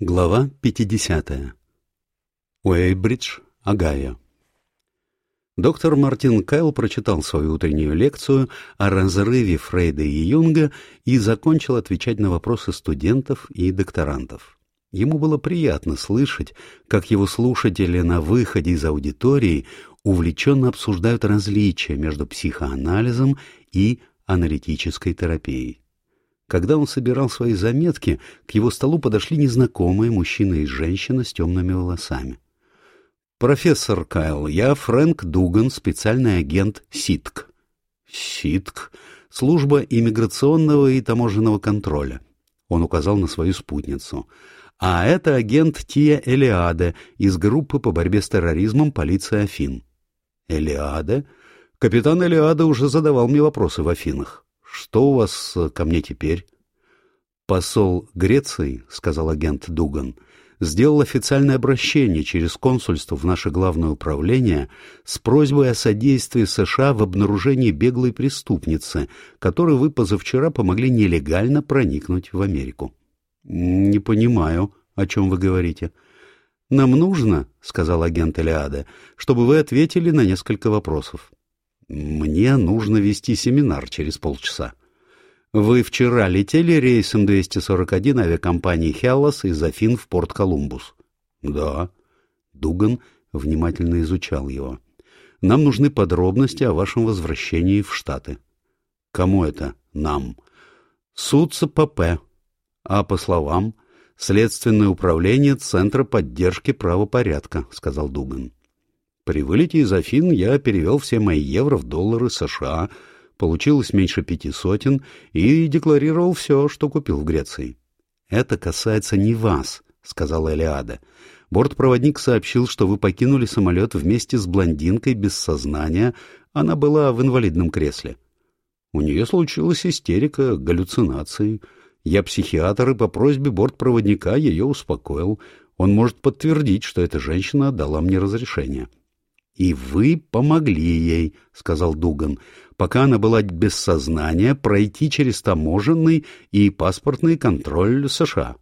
Глава 50. Уэйбридж, Огайо. Доктор Мартин Кайл прочитал свою утреннюю лекцию о разрыве Фрейда и Юнга и закончил отвечать на вопросы студентов и докторантов. Ему было приятно слышать, как его слушатели на выходе из аудитории увлеченно обсуждают различия между психоанализом и аналитической терапией. Когда он собирал свои заметки, к его столу подошли незнакомые мужчина и женщина с темными волосами. «Профессор Кайл, я Фрэнк Дуган, специальный агент СИТК». «СИТК? Служба иммиграционного и таможенного контроля». Он указал на свою спутницу. «А это агент Тия Элиаде из группы по борьбе с терроризмом полиции Афин». «Элиаде? Капитан Элиаде уже задавал мне вопросы в Афинах». Что у вас э, ко мне теперь? Посол Греции, сказал агент Дуган, сделал официальное обращение через консульство в наше главное управление с просьбой о содействии США в обнаружении беглой преступницы, которой вы позавчера помогли нелегально проникнуть в Америку. Не понимаю, о чем вы говорите. Нам нужно, сказал агент Элиада, чтобы вы ответили на несколько вопросов. Мне нужно вести семинар через полчаса. Вы вчера летели рейсом 241 авиакомпании «Хеллос» из Афин в порт Колумбус? Да. Дуган внимательно изучал его. Нам нужны подробности о вашем возвращении в Штаты. Кому это? Нам. Суд ЦПП. А по словам, Следственное управление Центра поддержки правопорядка, сказал Дуган. При вылете из Афин я перевел все мои евро в доллары США, получилось меньше пяти сотен, и декларировал все, что купил в Греции. — Это касается не вас, — сказала Элиада. Бортпроводник сообщил, что вы покинули самолет вместе с блондинкой без сознания, она была в инвалидном кресле. У нее случилась истерика, галлюцинации. Я психиатр и по просьбе бортпроводника ее успокоил. Он может подтвердить, что эта женщина дала мне разрешение. — «И вы помогли ей», — сказал Дуган, «пока она была без сознания, пройти через таможенный и паспортный контроль США».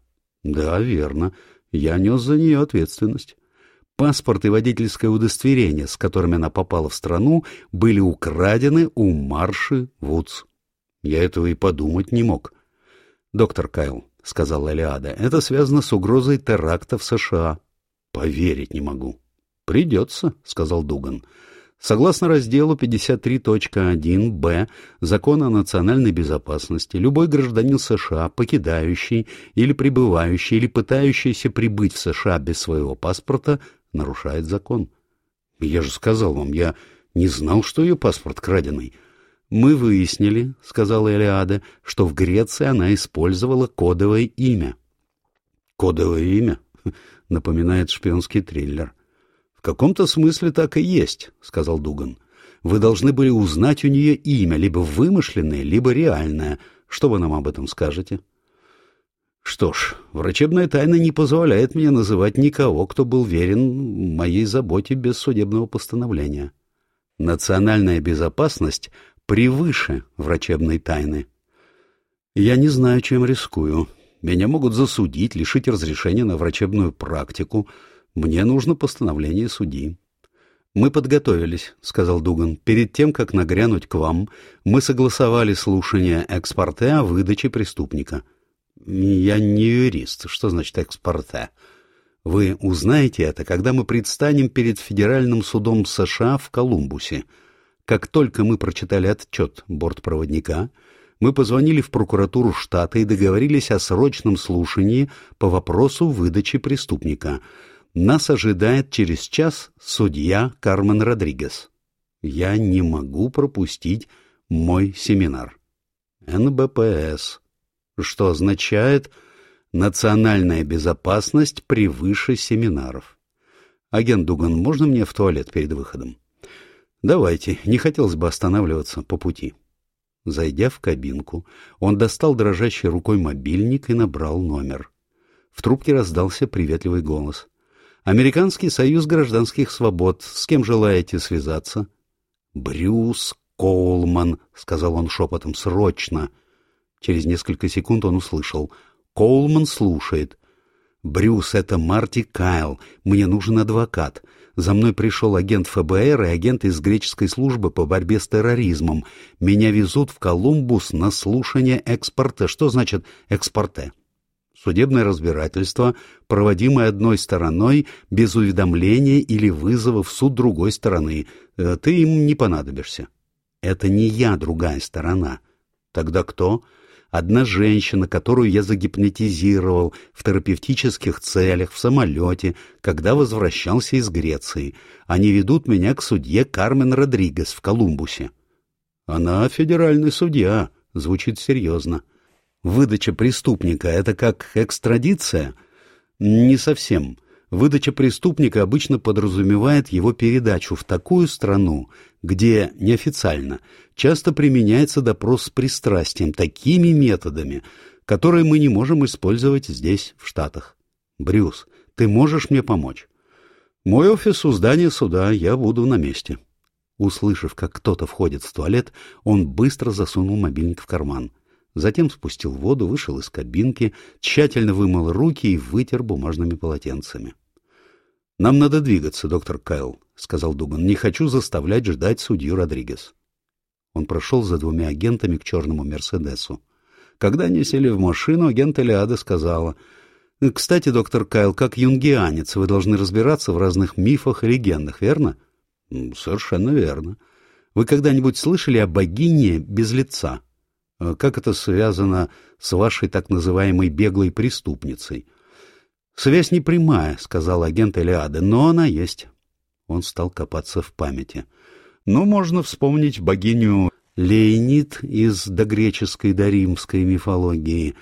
«Да, верно. Я нес за нее ответственность». Паспорт и водительское удостоверение, с которыми она попала в страну, были украдены у Марши Вудс. Я этого и подумать не мог. «Доктор Кайл», — сказал Элиада, — «это связано с угрозой теракта в США». «Поверить не могу». «Придется», — сказал Дуган. Согласно разделу 53.1б Закона о национальной безопасности, любой гражданин США, покидающий или пребывающий или пытающийся прибыть в США без своего паспорта, нарушает закон. Я же сказал вам, я не знал, что ее паспорт краденый. Мы выяснили, — сказала Элиада, — что в Греции она использовала кодовое имя. Кодовое имя? Напоминает шпионский триллер каком-то смысле так и есть», — сказал Дуган. «Вы должны были узнать у нее имя, либо вымышленное, либо реальное. Что вы нам об этом скажете?» «Что ж, врачебная тайна не позволяет мне называть никого, кто был верен моей заботе без судебного постановления. Национальная безопасность превыше врачебной тайны. Я не знаю, чем рискую. Меня могут засудить, лишить разрешения на врачебную практику, мне нужно постановление судьи. «Мы подготовились», — сказал Дуган. «Перед тем, как нагрянуть к вам, мы согласовали слушание экспорте о выдаче преступника». «Я не юрист. Что значит экспорте?» «Вы узнаете это, когда мы предстанем перед Федеральным судом США в Колумбусе. Как только мы прочитали отчет бортпроводника, мы позвонили в прокуратуру штата и договорились о срочном слушании по вопросу выдачи преступника». Нас ожидает через час судья Кармен Родригес. Я не могу пропустить мой семинар. НБПС, что означает «национальная безопасность превыше семинаров». Агент Дуган, можно мне в туалет перед выходом? Давайте, не хотелось бы останавливаться по пути. Зайдя в кабинку, он достал дрожащей рукой мобильник и набрал номер. В трубке раздался приветливый голос. Американский союз гражданских свобод. С кем желаете связаться? Брюс Коулман, сказал он шепотом, срочно. Через несколько секунд он услышал. Коулман слушает. «Брюс, это Марти Кайл. Мне нужен адвокат. За мной пришел агент ФБР и агент из греческой службы по борьбе с терроризмом. Меня везут в Колумбус на слушание экспорте. Что значит экспорте? Судебное разбирательство, проводимое одной стороной без уведомления или вызова в суд другой стороны. Э, ты им не понадобишься. Это не я другая сторона. Тогда кто? Одна женщина, которую я загипнотизировал в терапевтических целях в самолете, когда возвращался из Греции. Они ведут меня к судье Кармен Родригес в Колумбусе. Она федеральный судья, звучит серьезно. Выдача преступника — это как экстрадиция? Не совсем. Выдача преступника обычно подразумевает его передачу в такую страну, где неофициально часто применяется допрос с пристрастием такими методами, которые мы не можем использовать здесь, в Штатах. Брюс, ты можешь мне помочь? Мой офис у здания суда, я буду на месте. Услышав, как кто-то входит в туалет, он быстро засунул мобильник в карман. Затем спустил воду, вышел из кабинки, тщательно вымыл руки и вытер бумажными полотенцами. — Нам надо двигаться, доктор Кайл, — сказал Дуган. — Не хочу заставлять ждать судью Родригес. Он прошел за двумя агентами к черному «Мерседесу». Когда они сели в машину, агент Элиада сказала, — Кстати, доктор Кайл, как юнгианец, вы должны разбираться в разных мифах и легендах, верно? — Совершенно верно. Вы когда-нибудь слышали о богине без лица? — Э, как это связано с вашей так называемой беглой преступницей? Связь не прямая, сказал агент Элиады, но она есть. Он стал копаться в памяти. Ну, можно вспомнить богиню Леонид из догреческой доримской мифологии.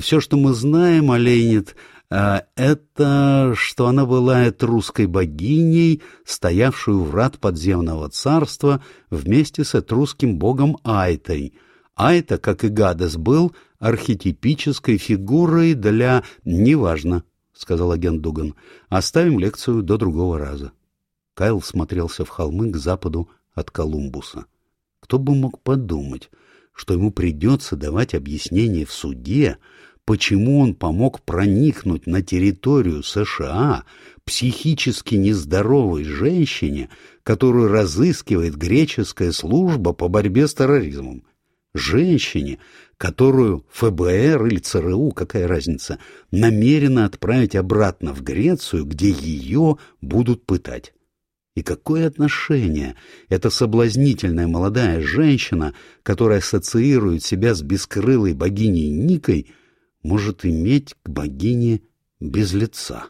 Все, что мы знаем о Леонид, э, это что она была этрусской богиней, стоявшую врат подземного царства вместе с этрусским богом Айтой — а это, как и Гадес, был архетипической фигурой для... «Неважно», — сказал агент Дуган. «Оставим лекцию до другого раза». Кайл смотрелся в холмы к западу от Колумбуса. Кто бы мог подумать, что ему придется давать объяснение в суде, почему он помог проникнуть на территорию США психически нездоровой женщине, которую разыскивает греческая служба по борьбе с терроризмом женщине, которую ФБР или ЦРУ, какая разница, намерена отправить обратно в Грецию, где ее будут пытать. И какое отношение эта соблазнительная молодая женщина, которая ассоциирует себя с бескрылой богиней Никой, может иметь к богине без лица?